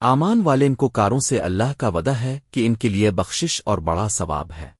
آمان والے ان کو کاروں سے اللہ کا ودا ہے کہ ان کے لیے بخشش اور بڑا ثواب ہے۔